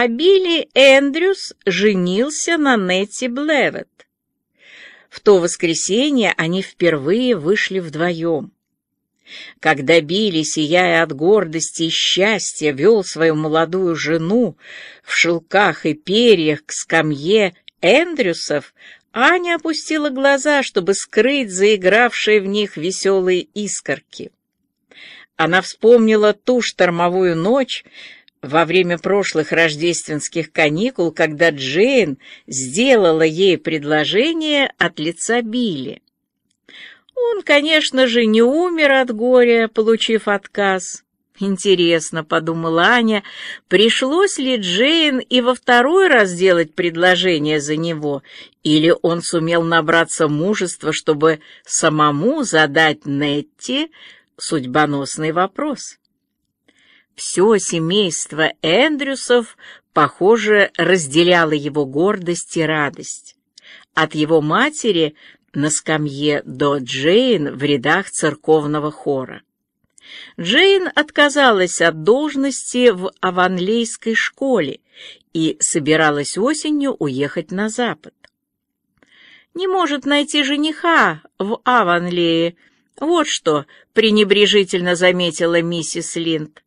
а Билли Эндрюс женился на Нетти Блевет. В то воскресенье они впервые вышли вдвоем. Когда Билли, сияя от гордости и счастья, вел свою молодую жену в шелках и перьях к скамье Эндрюсов, Аня опустила глаза, чтобы скрыть заигравшие в них веселые искорки. Она вспомнила ту штормовую ночь во время прошлых рождественских каникул, когда Джейн сделала ей предложение от лица Билли. Он, конечно же, не умер от горя, получив отказ. Интересно, подумала Аня, пришлось ли Джейн и во второй раз делать предложение за него, или он сумел набраться мужества, чтобы самому задать Нетти судьбоносный вопрос. Все семейство Эндрюсов, похоже, разделяло его гордость и радость. От его матери на скамье до Джейн в рядах церковного хора. Джейн отказалась от должности в Аванлейской школе и собиралась осенью уехать на запад. Не может найти жениха в Аванлее, вот что пренебрежительно заметила миссис Линд.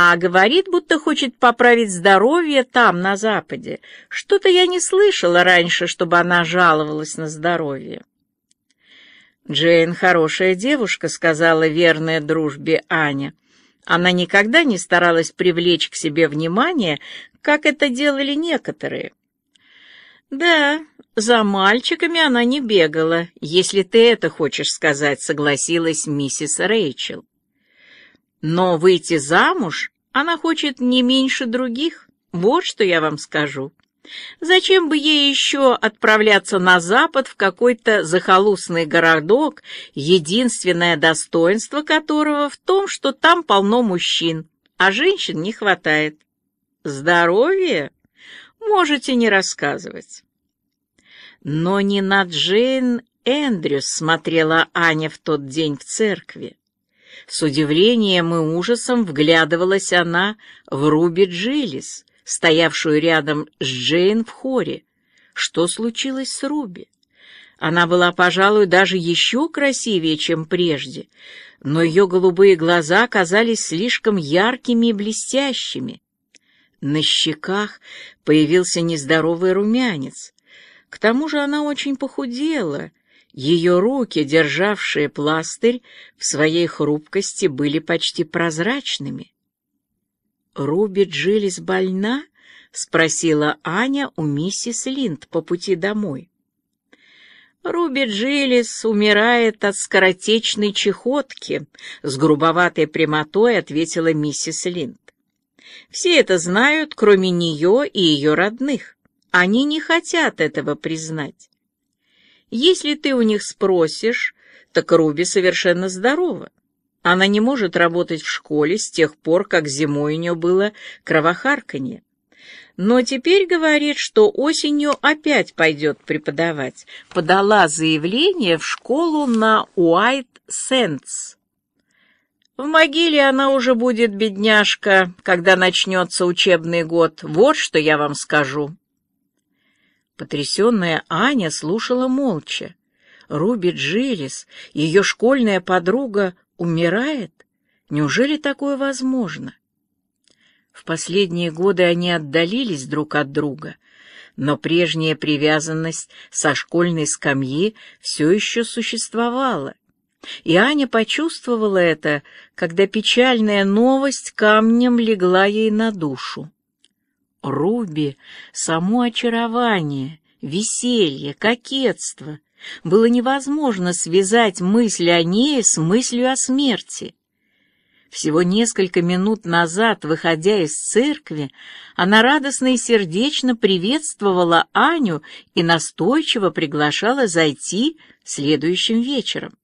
А говорит, будто хочет поправить здоровье там, на Западе. Что-то я не слышала раньше, чтобы она жаловалась на здоровье. «Джейн хорошая девушка», — сказала верная дружбе Аня. Она никогда не старалась привлечь к себе внимание, как это делали некоторые. «Да, за мальчиками она не бегала, если ты это хочешь сказать», — согласилась миссис Рэйчел. Но выйти замуж она хочет не меньше других, вот что я вам скажу. Зачем бы ей еще отправляться на запад в какой-то захолустный городок, единственное достоинство которого в том, что там полно мужчин, а женщин не хватает? Здоровье? Можете не рассказывать. Но не на Джейн Эндрюс смотрела Аня в тот день в церкви. С удивлением и ужасом вглядывалась она в Руби Джилис, стоявшую рядом с Джейн в хоре. Что случилось с Руби? Она была, пожалуй, даже еще красивее, чем прежде, но ее голубые глаза казались слишком яркими и блестящими. На щеках появился нездоровый румянец. К тому же она очень похудела, ее руки, державшие пластырь, в своей хрупкости были почти прозрачными. «Руби Джилис больна?» — спросила Аня у миссис Линд по пути домой. «Руби Джилис умирает от скоротечной чехотки», — с грубоватой прямотой ответила миссис Линд. «Все это знают, кроме нее и ее родных. Они не хотят этого признать. Если ты у них спросишь, так Руби совершенно здорова. Она не может работать в школе с тех пор, как зимой у нее было кровохарканье. Но теперь говорит, что осенью опять пойдет преподавать. Подала заявление в школу на Уайт Сенс. В могиле она уже будет, бедняжка, когда начнется учебный год. Вот что я вам скажу. Потрясенная Аня слушала молча. Руби Джилис, ее школьная подруга, умирает? Неужели такое возможно? В последние годы они отдалились друг от друга, но прежняя привязанность со школьной скамьи все еще существовала. И Аня почувствовала это, когда печальная новость камнем легла ей на душу. Руби само очарование, веселье, кокетство. Было невозможно связать мысль о ней с мыслью о смерти. Всего несколько минут назад, выходя из церкви, она радостно и сердечно приветствовала Аню и настойчиво приглашала зайти следующим вечером.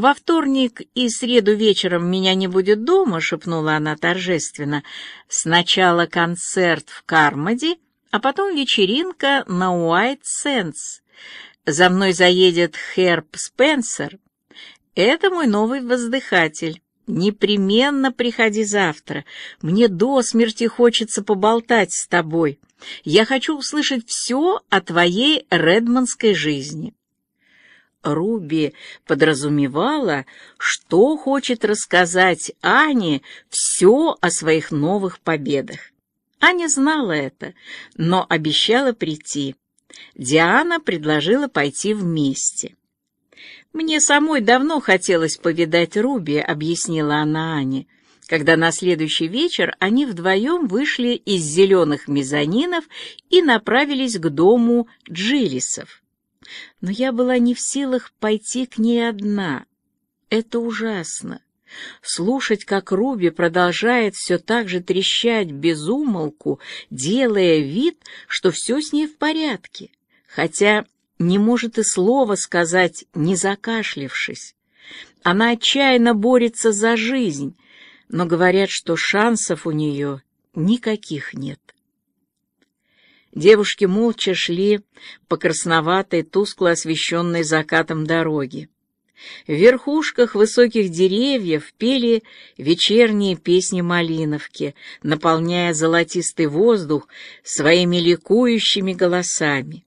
«Во вторник и среду вечером меня не будет дома», — шепнула она торжественно. «Сначала концерт в Кармоде, а потом вечеринка на Уайт Сенс. За мной заедет Херб Спенсер. Это мой новый воздыхатель. непременно приходи завтра. Мне до смерти хочется поболтать с тобой. Я хочу услышать все о твоей редманской жизни». Руби подразумевала, что хочет рассказать Ане все о своих новых победах. Аня знала это, но обещала прийти. Диана предложила пойти вместе. «Мне самой давно хотелось повидать Руби», — объяснила она Ане, когда на следующий вечер они вдвоем вышли из зеленых мезонинов и направились к дому Джилисов. Но я была не в силах пойти к ней одна. Это ужасно. Слушать, как Руби продолжает все так же трещать без умолку, делая вид, что все с ней в порядке, хотя не может и слова сказать, не закашлившись. Она отчаянно борется за жизнь, но говорят, что шансов у нее никаких нет. Девушки молча шли по красноватой, тускло освещенной закатом дороге. В верхушках высоких деревьев пели вечерние песни Малиновки, наполняя золотистый воздух своими ликующими голосами.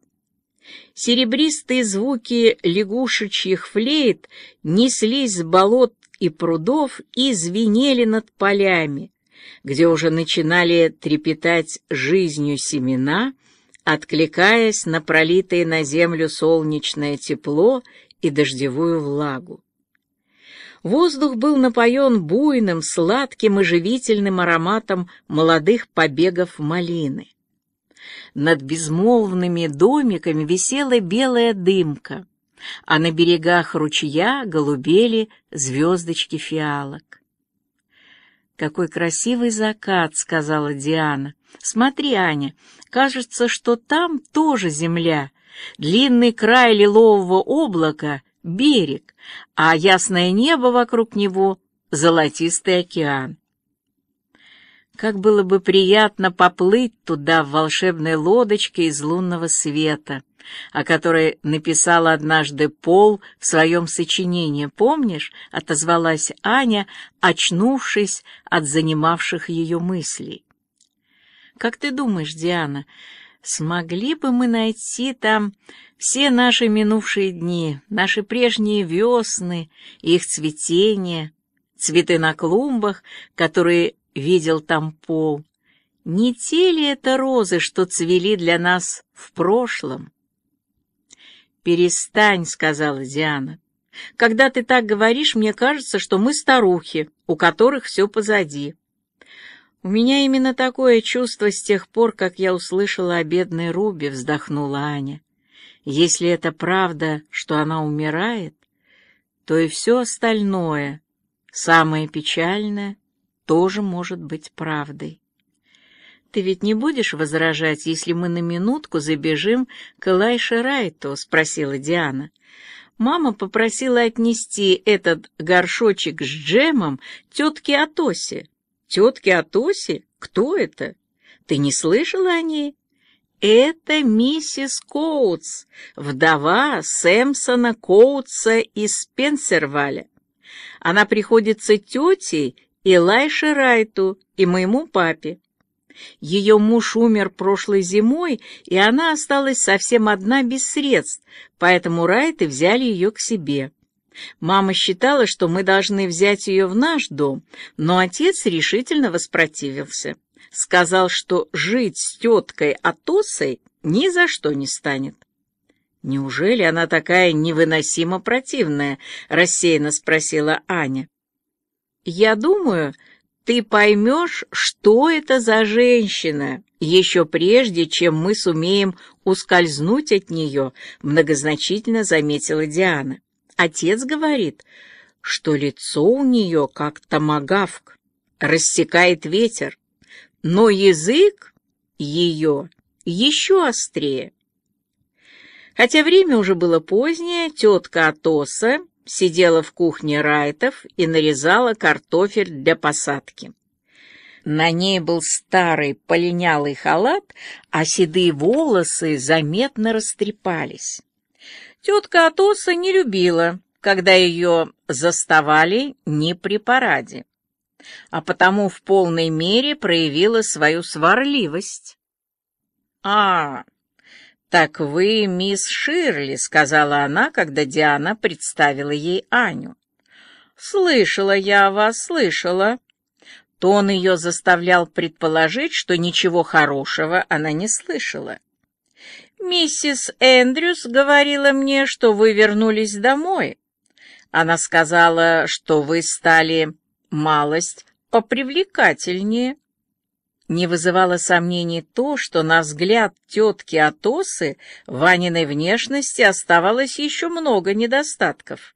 Серебристые звуки лягушечьих флейт неслись с болот и прудов и звенели над полями, где уже начинали трепетать жизнью семена, откликаясь на пролитое на землю солнечное тепло и дождевую влагу. Воздух был напоен буйным, сладким и живительным ароматом молодых побегов малины. Над безмолвными домиками висела белая дымка, а на берегах ручья голубели звездочки фиалок. «Какой красивый закат!» — сказала Диана. «Смотри, Аня, кажется, что там тоже земля. Длинный край лилового облака — берег, а ясное небо вокруг него — золотистый океан. Как было бы приятно поплыть туда в волшебной лодочке из лунного света, о которой написала однажды Пол в своем сочинении. «Помнишь?» — отозвалась Аня, очнувшись от занимавших ее мыслей. «Как ты думаешь, Диана, смогли бы мы найти там все наши минувшие дни, наши прежние весны, их цветение, цветы на клумбах, которые видел там пол. Не те ли это розы, что цвели для нас в прошлом? «Перестань», — сказала Диана. «Когда ты так говоришь, мне кажется, что мы старухи, у которых все позади». «У меня именно такое чувство с тех пор, как я услышала о бедной Руби», — вздохнула Аня. «Если это правда, что она умирает, то и все остальное, самое печальное, тоже может быть правдой. «Ты ведь не будешь возражать, если мы на минутку забежим к Элайше Райту?» — спросила Диана. «Мама попросила отнести этот горшочек с джемом тетке Атосе». «Тетке Атосе? Кто это? Ты не слышала о ней?» «Это миссис Коутс, вдова Сэмпсона Коутса из Спенсерваля. Она приходится тетей Илайше Райту и моему папе. Ее муж умер прошлой зимой, и она осталась совсем одна без средств, поэтому Райты взяли ее к себе. Мама считала, что мы должны взять ее в наш дом, но отец решительно воспротивился. Сказал, что жить с теткой Атосой ни за что не станет. «Неужели она такая невыносимо противная?» — рассеянно спросила Аня. Я думаю, ты поймешь, что это за женщина, еще прежде, чем мы сумеем ускользнуть от нее, многозначительно заметила Диана. Отец говорит, что лицо у нее как томагавк, рассекает ветер, но язык ее еще острее. Хотя время уже было позднее, тетка Атоса сидела в кухне Райтов и нарезала картофель для посадки. На ней был старый полинялый халат, а седые волосы заметно растрепались. Тетка Атоса не любила, когда ее заставали не при параде, а потому в полной мере проявила свою сварливость. «А, так вы мисс Ширли», — сказала она, когда Диана представила ей Аню. «Слышала я вас, слышала». Тон ее заставлял предположить, что ничего хорошего она не слышала. «Миссис Эндрюс говорила мне, что вы вернулись домой. Она сказала, что вы стали малость попривлекательнее». Не вызывало сомнений то, что на взгляд тетки Атосы Ваниной внешности оставалось еще много недостатков.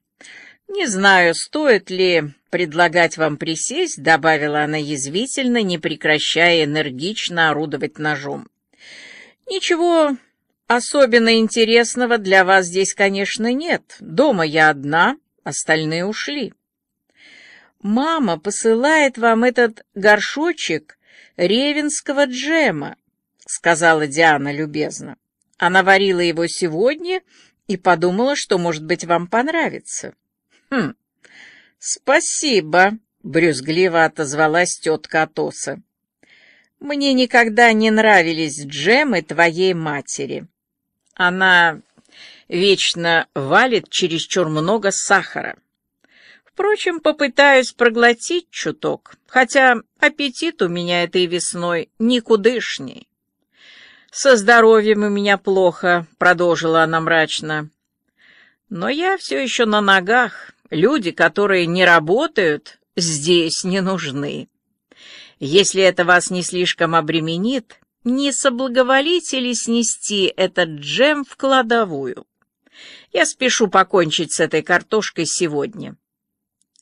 «Не знаю, стоит ли предлагать вам присесть», — добавила она язвительно, не прекращая энергично орудовать ножом. «Ничего особенно интересного для вас здесь, конечно, нет. Дома я одна, остальные ушли». «Мама посылает вам этот горшочек ревенского джема», — сказала Диана любезно. «Она варила его сегодня и подумала, что, может быть, вам понравится». «Хм, спасибо», — брюзгливо отозвалась тетка Атоса. «Мне никогда не нравились джемы твоей матери. Она вечно валит чересчур много сахара. Впрочем, попытаюсь проглотить чуток, хотя аппетит у меня этой весной никудышний». «Со здоровьем у меня плохо», — продолжила она мрачно. «Но я все еще на ногах». Люди, которые не работают, здесь не нужны. Если это вас не слишком обременит, не соблаговолите ли снести этот джем в кладовую? Я спешу покончить с этой картошкой сегодня.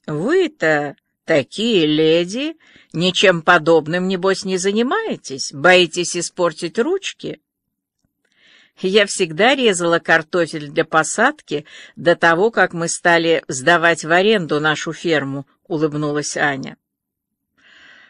Вы-то, такие леди, ничем подобным, небось, не занимаетесь? Боитесь испортить ручки? Я всегда резала картофель для посадки до того, как мы стали сдавать в аренду нашу ферму, улыбнулась Аня.